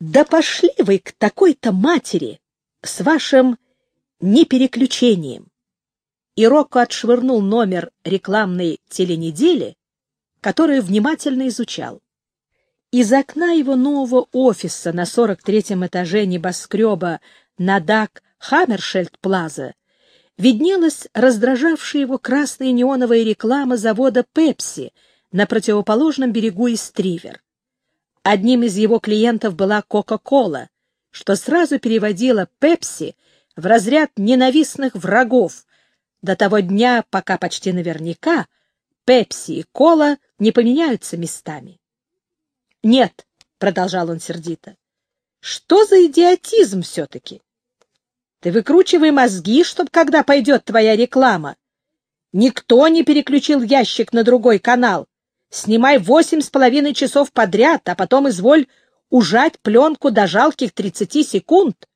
Да пошли вы к такой-то матери с вашим непереключением. И Рокко отшвырнул номер рекламной теленедели, которую внимательно изучал. Из окна его нового офиса на 43-м этаже небоскреба на Дак Хаммершельд Плаза виднелась раздражавшая его красная неоновая реклама завода «Пепси» на противоположном берегу Истривер. Одним из его клиентов была Кока-Кола, что сразу переводило «Пепси» в разряд ненавистных врагов до того дня, пока почти наверняка Пепси и Кола не поменяются местами. «Нет», — продолжал он сердито, — «что за идиотизм все-таки? Ты выкручивай мозги, чтоб когда пойдет твоя реклама. Никто не переключил ящик на другой канал. Снимай восемь с половиной часов подряд, а потом изволь ужать пленку до жалких тридцати секунд.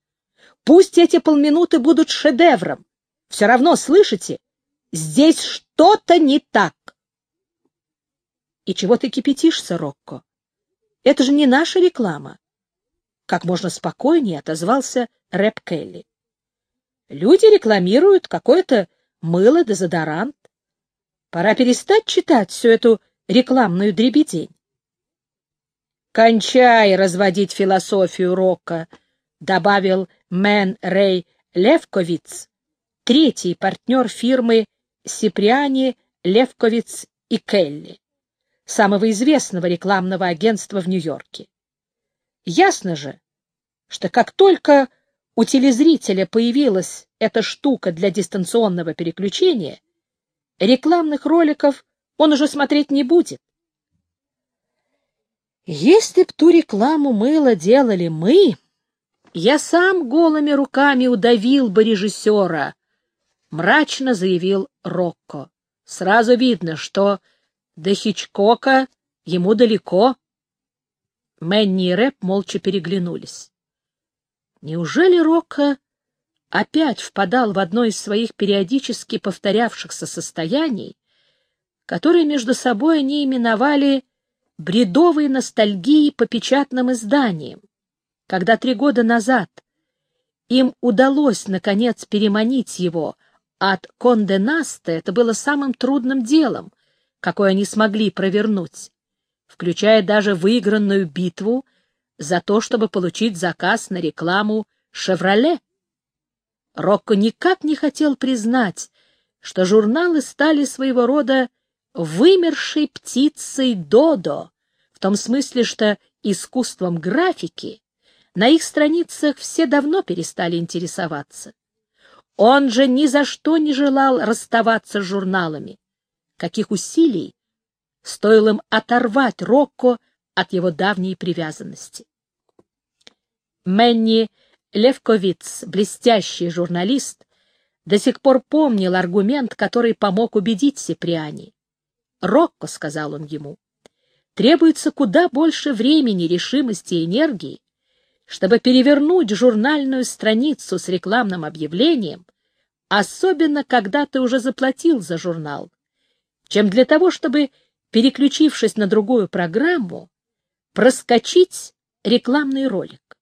Пусть эти полминуты будут шедевром. Все равно, слышите, здесь что-то не так. И чего ты кипятишься, Рокко? Это же не наша реклама. Как можно спокойнее отозвался Рэп Келли. Люди рекламируют какое-то мыло-дезодорант. Пора перестать читать всю эту рекламную дребедень. «Кончай разводить философию рока», — добавил Мэн Рэй Левковиц, третий партнер фирмы Сиприани, Левковиц и Келли, самого известного рекламного агентства в Нью-Йорке. Ясно же, что как только у телезрителя появилась эта штука для дистанционного переключения, рекламных роликов он уже смотреть не будет. Если б ту рекламу мыла делали мы, я сам голыми руками удавил бы режиссера, — мрачно заявил Рокко. Сразу видно, что до Хичкока ему далеко. Мэнни и Рэп молча переглянулись. Неужели Рокко опять впадал в одно из своих периодически повторявшихся состояний, которые между собой они именовали бредовой ностальгией по печатным изданиям, когда три года назад им удалось, наконец, переманить его от Конде Наста, это было самым трудным делом, какое они смогли провернуть, включая даже выигранную битву за то, чтобы получить заказ на рекламу «Шевроле». Рокко никак не хотел признать, что журналы стали своего рода вымершей птицей Додо, в том смысле, что искусством графики на их страницах все давно перестали интересоваться. Он же ни за что не желал расставаться с журналами. Каких усилий стоило им оторвать Рокко от его давней привязанности. Мэнни Левковиц, блестящий журналист, до сих пор помнил аргумент, который помог убедить Сиприани. «Рокко», — сказал он ему, — «требуется куда больше времени, решимости и энергии, чтобы перевернуть журнальную страницу с рекламным объявлением, особенно когда ты уже заплатил за журнал, чем для того, чтобы, переключившись на другую программу, проскочить рекламный ролик.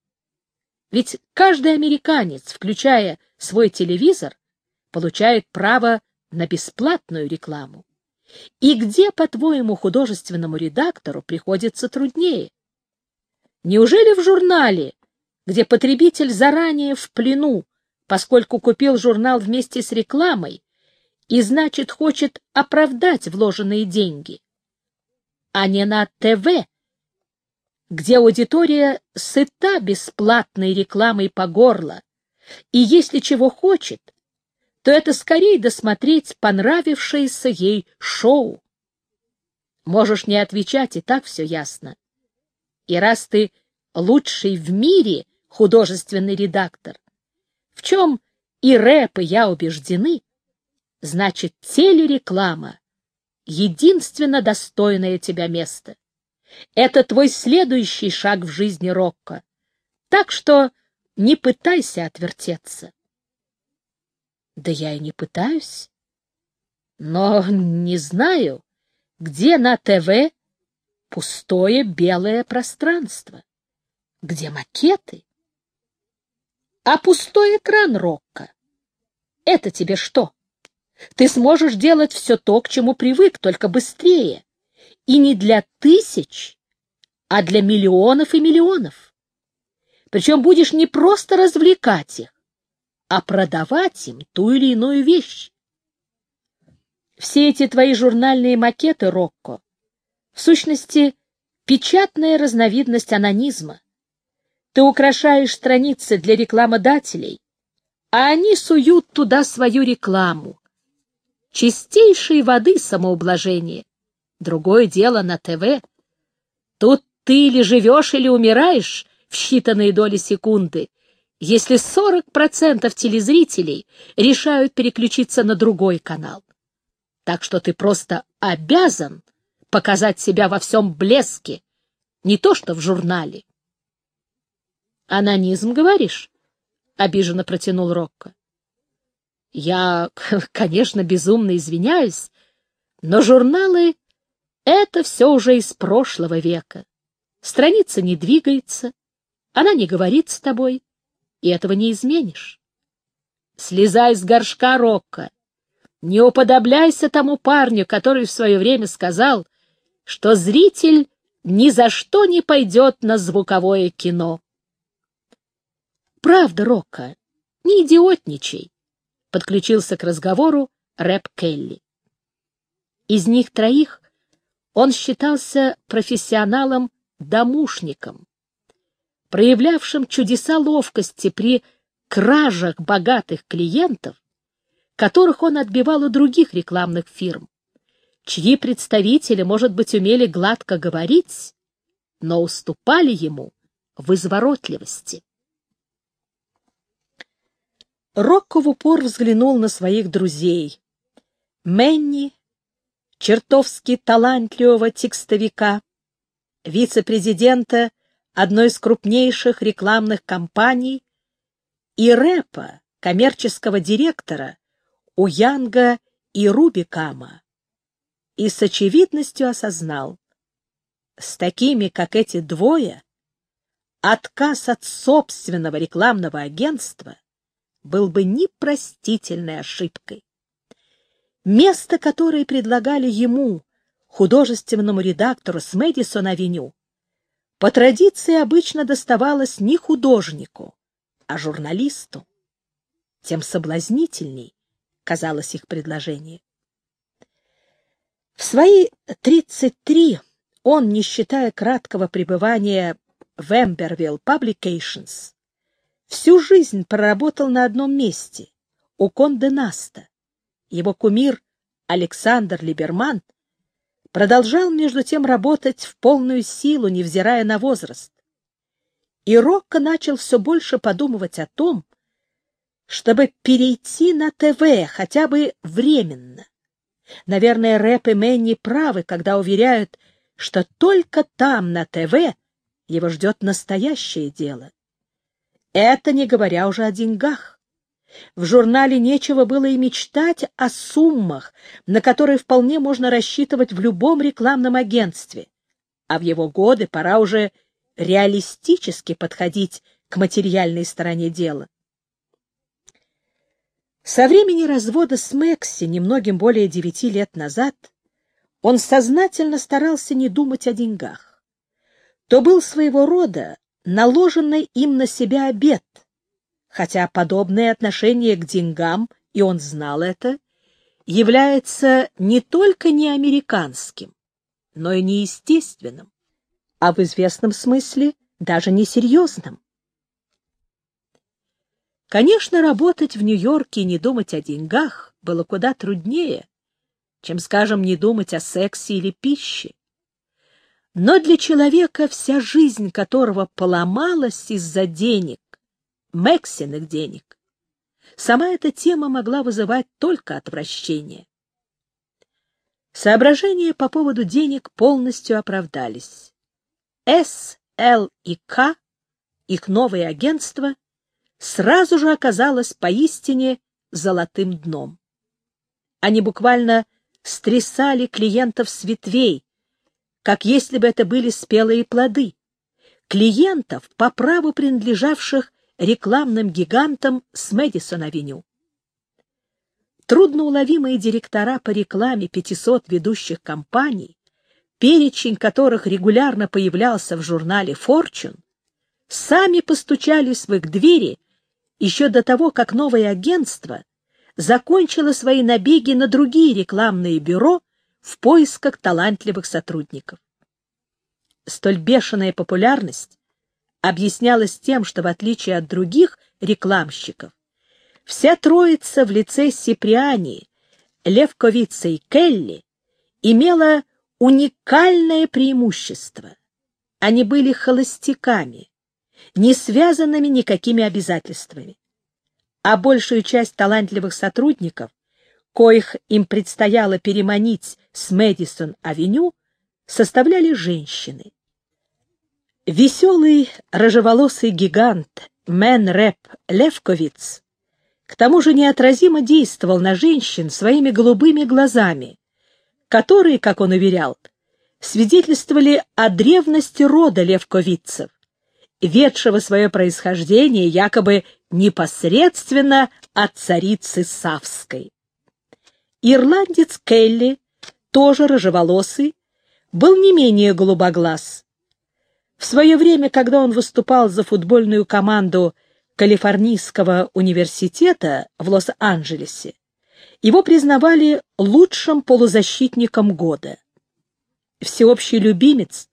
Ведь каждый американец, включая свой телевизор, получает право на бесплатную рекламу. И где, по-твоему, художественному редактору приходится труднее? Неужели в журнале, где потребитель заранее в плену, поскольку купил журнал вместе с рекламой, и, значит, хочет оправдать вложенные деньги, а не на ТВ, где аудитория сыта бесплатной рекламой по горло, и если чего хочет, то это скорее досмотреть понравившееся ей шоу. Можешь не отвечать, и так все ясно. И раз ты лучший в мире художественный редактор, в чем и рэп, и я убеждены, значит, телереклама — единственно достойное тебя место. Это твой следующий шаг в жизни Рокко. Так что не пытайся отвертеться. Да я и не пытаюсь. Но не знаю, где на ТВ пустое белое пространство. Где макеты? А пустой экран Рокко? Это тебе что? Ты сможешь делать все то, к чему привык, только быстрее. И не для тысяч, а для миллионов и миллионов. Причем будешь не просто развлекать их, а продавать им ту или иную вещь. Все эти твои журнальные макеты, Рокко, в сущности, печатная разновидность анонизма. Ты украшаешь страницы для рекламодателей, а они суют туда свою рекламу. Чистейшей воды самоублажение. Другое дело на ТВ. Тут ты или живешь, или умираешь в считанные доли секунды, если 40% телезрителей решают переключиться на другой канал. Так что ты просто обязан показать себя во всем блеске, не то что в журнале. «Анонизм, говоришь?» — обиженно протянул Рокко. «Я, конечно, безумно извиняюсь, но журналы — это все уже из прошлого века. Страница не двигается, она не говорит с тобой, и этого не изменишь. Слезай с горшка, Рокко. Не уподобляйся тому парню, который в свое время сказал, что зритель ни за что не пойдет на звуковое кино. «Правда, Рокко, не идиотничай», — подключился к разговору Рэп Келли. Из них троих он считался профессионалом-домушником, проявлявшим чудеса ловкости при кражах богатых клиентов, которых он отбивал у других рекламных фирм, чьи представители, может быть, умели гладко говорить, но уступали ему в изворотливости. Рокко в упор взглянул на своих друзей. Мэнни, чертовски талантливого текстовика, вице-президента одной из крупнейших рекламных компаний, и рэпа, коммерческого директора у Янга и Рубикама, и с очевидностью осознал, с такими, как эти двое, отказ от собственного рекламного агентства был бы непростительной ошибкой. Место, которое предлагали ему, художественному редактору с Мэдисон-авеню, по традиции обычно доставалось не художнику, а журналисту. Тем соблазнительней казалось их предложение. В свои 33 он, не считая краткого пребывания в Эмбервилл Publications, всю жизнь проработал на одном месте, у Конде Наста. Его кумир Александр Либерман — продолжал между тем работать в полную силу, невзирая на возраст. И Рокко начал все больше подумывать о том, чтобы перейти на ТВ хотя бы временно. Наверное, Рэп и Мэнни правы, когда уверяют, что только там, на ТВ, его ждет настоящее дело. Это не говоря уже о деньгах. В журнале нечего было и мечтать о суммах, на которые вполне можно рассчитывать в любом рекламном агентстве. А в его годы пора уже реалистически подходить к материальной стороне дела. Со времени развода с Мэкси, немногим более девяти лет назад, он сознательно старался не думать о деньгах. То был своего рода наложенный им на себя обет — хотя подобное отношение к деньгам, и он знал это, является не только не американским, но и неестественным, а в известном смысле даже несерьезным. Конечно, работать в Нью-Йорке и не думать о деньгах было куда труднее, чем, скажем, не думать о сексе или пище. Но для человека, вся жизнь которого поломалась из-за денег, Мэксиных денег. Сама эта тема могла вызывать только отвращение. Соображения по поводу денег полностью оправдались. С, Л и К, их новое агентство, сразу же оказалось поистине золотым дном. Они буквально стрясали клиентов с ветвей, как если бы это были спелые плоды. клиентов, по праву принадлежавших рекламным гигантам с Мэдисон-авеню. Трудноуловимые директора по рекламе 500 ведущих компаний, перечень которых регулярно появлялся в журнале Fortune, сами постучались в их двери еще до того, как новое агентство закончило свои набеги на другие рекламные бюро в поисках талантливых сотрудников. Столь бешеная популярность объяснялась тем, что в отличие от других рекламщиков, вся троица в лице Сиприани, Левковица и Келли имела уникальное преимущество. Они были холостяками, не связанными никакими обязательствами. А большую часть талантливых сотрудников, коих им предстояло переманить с Мэдисон-авеню, составляли женщины. Веселый рыжеволосый гигант Мэн Рэп Левковиц к тому же неотразимо действовал на женщин своими голубыми глазами, которые, как он уверял, свидетельствовали о древности рода левковицев, ведшего свое происхождение якобы непосредственно от царицы Савской. Ирландец Келли, тоже рыжеволосый, был не менее голубоглаз. В свое время, когда он выступал за футбольную команду Калифорнийского университета в Лос-Анджелесе, его признавали лучшим полузащитником года. Всеобщий любимец,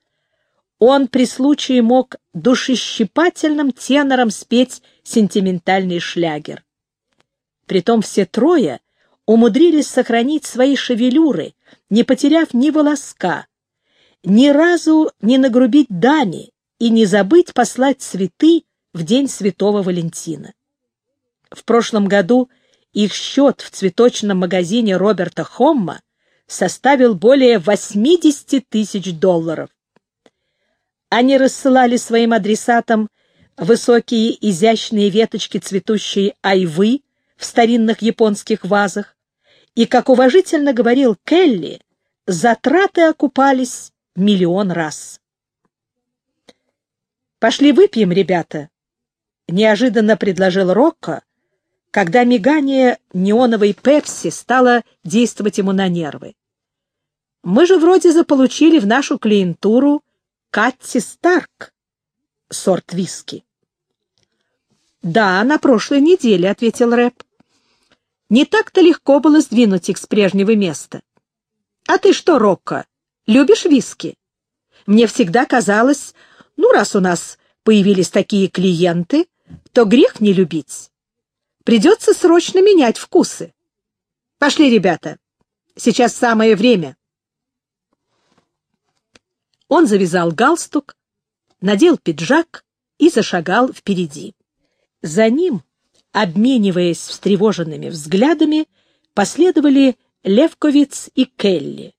он при случае мог душещипательным тенором спеть сентиментальный шлягер. Притом все трое умудрились сохранить свои шевелюры, не потеряв ни волоска, ни разу не нагрубить дани и не забыть послать цветы в день Святого Валентина. В прошлом году их счет в цветочном магазине Роберта Хомма составил более 80 тысяч долларов. Они рассылали своим адресатам высокие изящные веточки цветущей айвы в старинных японских вазах, и, как уважительно говорил Келли, затраты окупались миллион раз. «Пошли выпьем, ребята», — неожиданно предложил Рокко, когда мигание неоновой пепси стало действовать ему на нервы. «Мы же вроде заполучили в нашу клиентуру Катти Старк, сорт виски». «Да, на прошлой неделе», — ответил Рэп. «Не так-то легко было сдвинуть их с прежнего места. А ты что, Рокко, Любишь виски? Мне всегда казалось, ну, раз у нас появились такие клиенты, то грех не любить. Придется срочно менять вкусы. Пошли, ребята. Сейчас самое время. Он завязал галстук, надел пиджак и зашагал впереди. За ним, обмениваясь встревоженными взглядами, последовали Левковиц и Келли.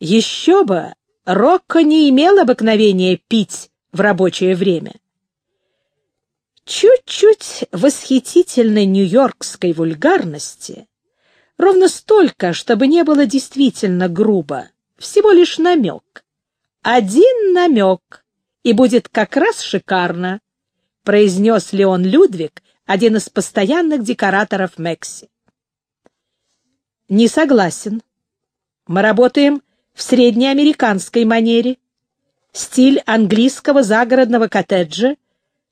Еще бы, Рокко не имел обыкновения пить в рабочее время. Чуть-чуть восхитительной нью-йоркской вульгарности, ровно столько, чтобы не было действительно грубо, всего лишь намек. Один намек, и будет как раз шикарно, произнес Леон Людвиг, один из постоянных декораторов Мекси. Не согласен. Мы работаем в среднеамериканской манере, стиль английского загородного коттеджа,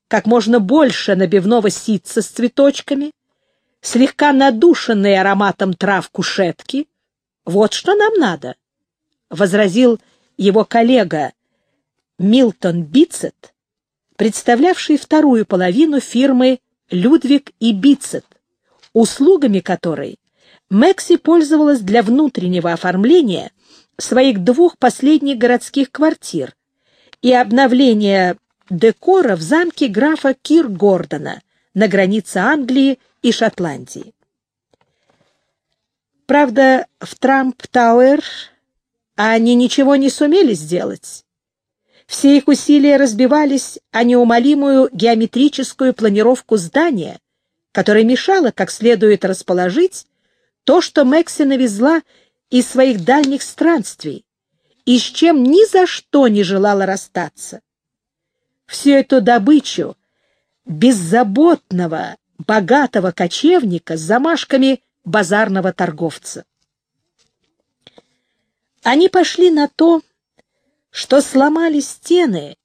как можно больше набивного ситца с цветочками, слегка надушенный ароматом трав кушетки. Вот что нам надо, — возразил его коллега Милтон Бицет, представлявший вторую половину фирмы «Людвиг и Бицет», услугами которой Мэкси пользовалась для внутреннего оформления своих двух последних городских квартир и обновления декора в замке графа Кир Гордона на границе Англии и Шотландии. Правда, в Трамп-Тауэр они ничего не сумели сделать. Все их усилия разбивались о неумолимую геометрическую планировку здания, которая мешала как следует расположить то, что Мэкси навезла из своих дальних странствий и с чем ни за что не желала расстаться. всю эту добычу беззаботного, богатого кочевника с замашками базарного торговца. Они пошли на то, что сломали стены,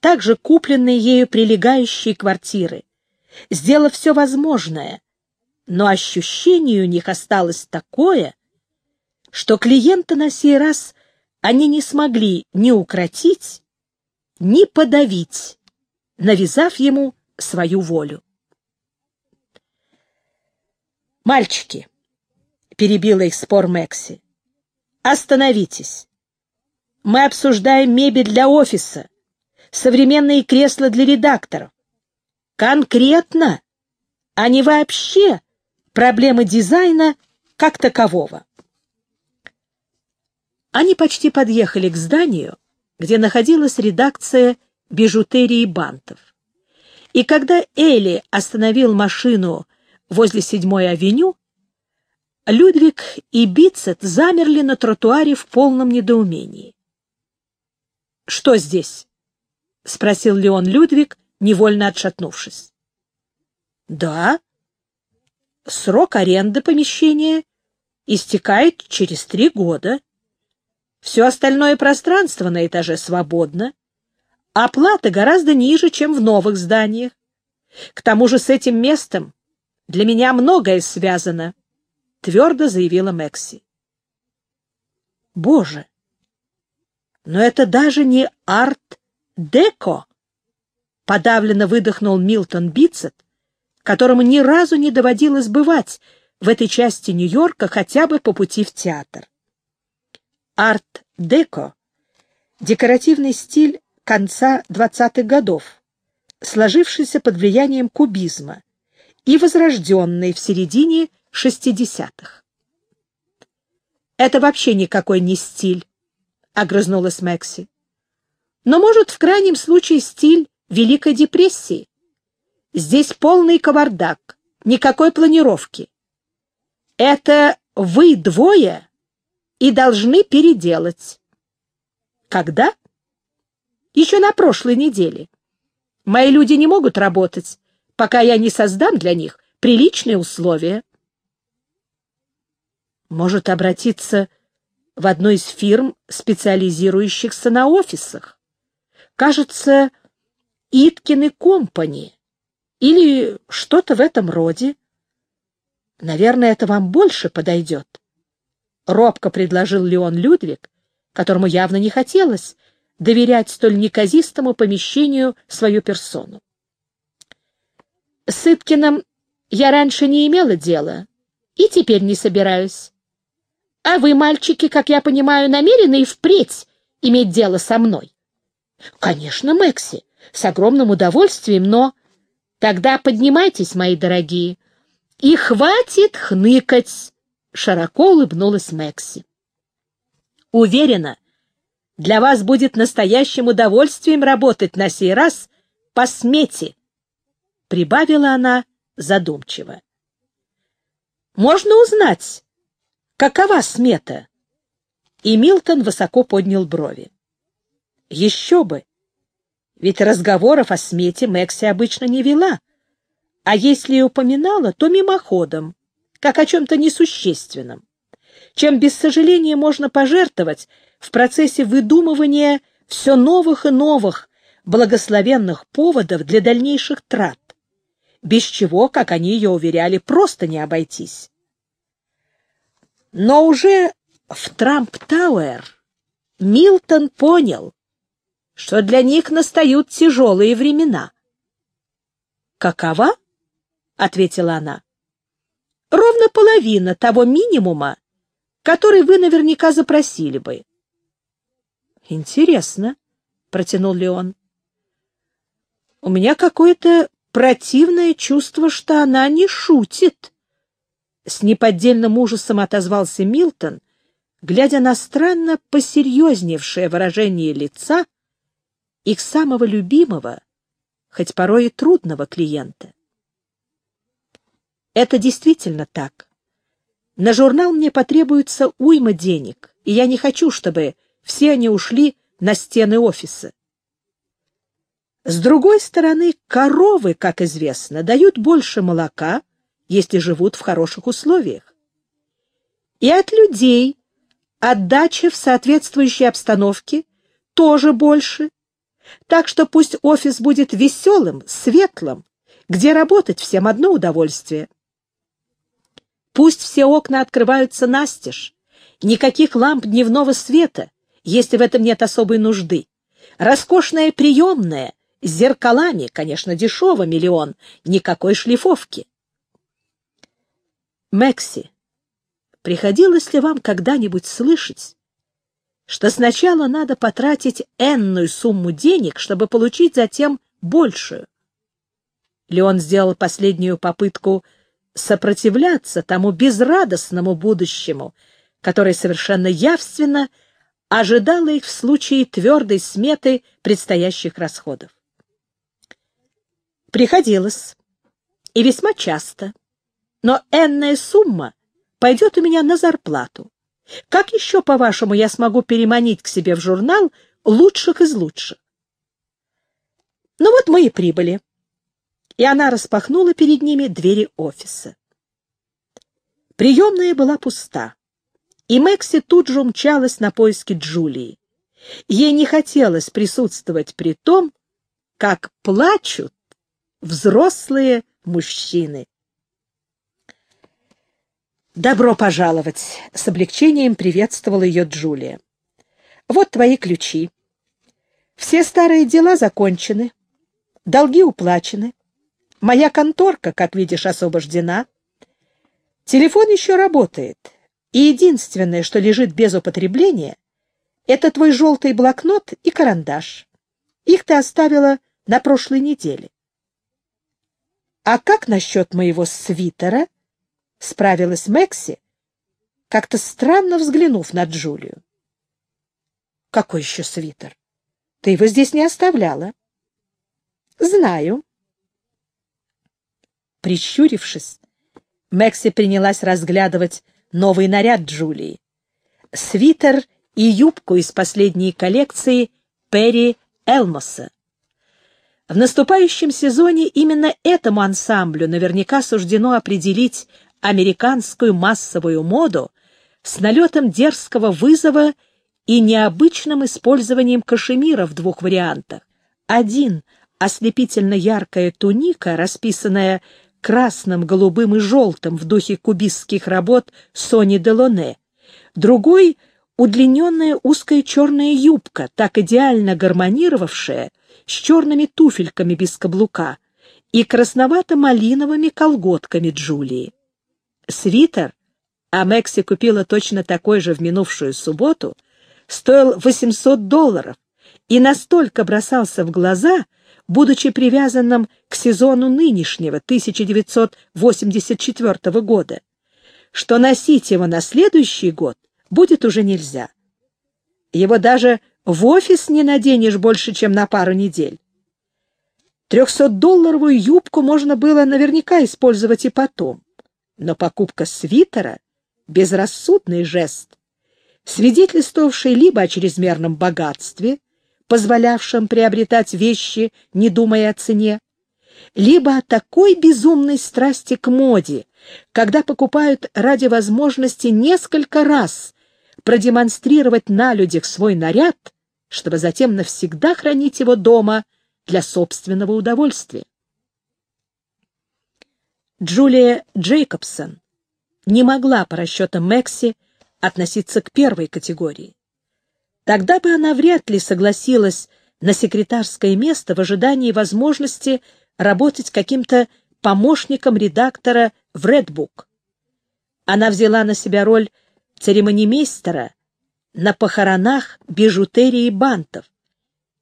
также купленные ею прилегающие квартиры, сделав все возможное, но ощущение у них осталось такое, что клиента на сей раз они не смогли ни укротить, ни подавить, навязав ему свою волю. «Мальчики!» — перебила их спор Мэкси. «Остановитесь! Мы обсуждаем мебель для офиса, современные кресла для редакторов. Конкретно, а не вообще проблемы дизайна как такового». Они почти подъехали к зданию, где находилась редакция бижутерии бантов. И когда Элли остановил машину возле седьмой авеню, Людвиг и Бицет замерли на тротуаре в полном недоумении. «Что здесь?» — спросил Леон Людвиг, невольно отшатнувшись. «Да. Срок аренды помещения истекает через три года. Все остальное пространство на этаже свободно. Оплата гораздо ниже, чем в новых зданиях. К тому же с этим местом для меня многое связано, — твердо заявила Мэкси. Боже! Но это даже не арт-деко! Подавленно выдохнул Милтон Битцет, которому ни разу не доводилось бывать в этой части Нью-Йорка хотя бы по пути в театр. Арт-деко — декоративный стиль конца 20-х годов, сложившийся под влиянием кубизма и возрожденный в середине 60-х. «Это вообще никакой не стиль», — огрызнулась Мэкси. «Но, может, в крайнем случае стиль Великой депрессии. Здесь полный кавардак, никакой планировки. Это вы двое и должны переделать». «Когда?» Еще на прошлой неделе. Мои люди не могут работать, пока я не создам для них приличные условия. Может обратиться в одну из фирм, специализирующихся на офисах. Кажется, Иткин и Компани или что-то в этом роде. Наверное, это вам больше подойдет. Робко предложил Леон Людвиг, которому явно не хотелось доверять столь неказистому помещению свою персону. С я раньше не имела дела и теперь не собираюсь. А вы, мальчики, как я понимаю, намерены и впредь иметь дело со мной? Конечно, Мэкси, с огромным удовольствием, но... Тогда поднимайтесь, мои дорогие, и хватит хныкать, — широко улыбнулась Мэкси. Уверена, для вас будет настоящим удовольствием работать на сей раз по смете, — прибавила она задумчиво. Можно узнать, какова смета? И Милтон высоко поднял брови. Еще бы! Ведь разговоров о смете Мэкси обычно не вела, а если и упоминала, то мимоходом, как о чем-то несущественном, чем без сожаления можно пожертвовать в процессе выдумывания все новых и новых благословенных поводов для дальнейших трат, без чего, как они ее уверяли, просто не обойтись. Но уже в Трамп-Тауэр Милтон понял, что для них настают тяжелые времена. «Какова?» — ответила она. «Ровно половина того минимума, который вы наверняка запросили бы. Интересно, протянул Леон. У меня какое-то противное чувство, что она не шутит. С неподдельным ужасом отозвался Милтон, глядя на странно посерьезневшее выражение лица их самого любимого, хоть порой и трудного клиента. Это действительно так. На журнал мне потребуется уйма денег, и я не хочу, чтобы все они ушли на стены офиса. С другой стороны, коровы, как известно, дают больше молока, если живут в хороших условиях. И от людей отдача в соответствующей обстановке тоже больше, так что пусть офис будет веселым, светлым, где работать всем одно удовольствие. Пусть все окна открываются настежь, никаких ламп дневного света, если в этом нет особой нужды. Роскошная приемная, с зеркалами, конечно, дешево, миллион, никакой шлифовки. Мэкси, приходилось ли вам когда-нибудь слышать, что сначала надо потратить энную сумму денег, чтобы получить затем большую? Леон сделал последнюю попытку сопротивляться тому безрадостному будущему, которое совершенно явственно ожидало их в случае твердой сметы предстоящих расходов. Приходилось, и весьма часто, но энная сумма пойдет у меня на зарплату. Как еще, по-вашему, я смогу переманить к себе в журнал лучших из лучших? Ну вот мы и прибыли и она распахнула перед ними двери офиса. Приемная была пуста, и Мэкси тут же умчалась на поиски Джулии. Ей не хотелось присутствовать при том, как плачут взрослые мужчины. «Добро пожаловать!» — с облегчением приветствовала ее Джулия. «Вот твои ключи. Все старые дела закончены, долги уплачены. Моя конторка, как видишь, освобождена. Телефон еще работает, и единственное, что лежит без употребления, это твой желтый блокнот и карандаш. Их ты оставила на прошлой неделе. — А как насчет моего свитера? — справилась Мэкси, как-то странно взглянув на Джулию. — Какой еще свитер? Ты его здесь не оставляла. — Знаю. Прищурившись, Мэкси принялась разглядывать новый наряд Джулии. Свитер и юбку из последней коллекции Перри Элмоса. В наступающем сезоне именно этому ансамблю наверняка суждено определить американскую массовую моду с налетом дерзкого вызова и необычным использованием кашемира в двух вариантах. Один — ослепительно яркая туника, расписанная красным, голубым и желтым в духе кубистских работ Сони Делоне. Другой — удлиненная узкая черная юбка, так идеально гармонировавшая с черными туфельками без каблука и красновато-малиновыми колготками Джулии. Свитер, а Мэкси купила точно такой же в минувшую субботу, стоил 800 долларов и настолько бросался в глаза — будучи привязанным к сезону нынешнего, 1984 года, что носить его на следующий год будет уже нельзя. Его даже в офис не наденешь больше, чем на пару недель. Трехсотдолларовую юбку можно было наверняка использовать и потом, но покупка свитера — безрассудный жест, свидетельствовавший либо о чрезмерном богатстве, позволявшим приобретать вещи, не думая о цене, либо о такой безумной страсти к моде, когда покупают ради возможности несколько раз продемонстрировать на людях свой наряд, чтобы затем навсегда хранить его дома для собственного удовольствия. Джулия Джейкобсон не могла по расчетам Мэкси относиться к первой категории. Тогда бы она вряд ли согласилась на секретарское место в ожидании возможности работать каким-то помощником редактора в Redbook. Она взяла на себя роль церемонимейстера на похоронах бижутерии бантов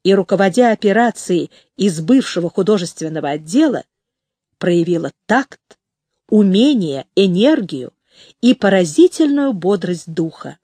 и, руководя операцией из бывшего художественного отдела, проявила такт, умение, энергию и поразительную бодрость духа.